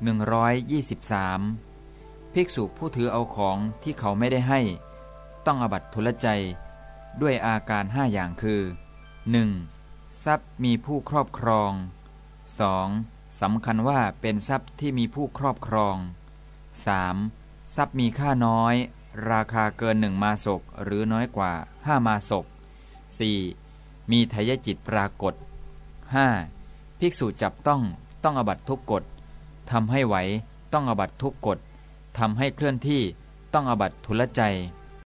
123 ภิกษุผู้ถือเอาของที่เขาไม่ได้ให้ ต้องอบัตทุลใจ ด้วยอาการห้าอย่างคือ 1. ทรัพย์มีผู้ครอบครอง 2. สำคัญว่าเป็นทรัพย์ที่มีผู้ครอบครอง 3. ทรัพย์มีค่าน้อย ราคาเกินหนึ่งมาศกหรือน้อยกว่าห้ามาศก 4. มีทายจิตปรากฏ 5. ภิกษุจับต้องต้องอบัตทุกกฎ ทำให้ไหวต้องอบัตทุกกฎทำให้เคลื่อนที่ต้องอบัตทุลใจ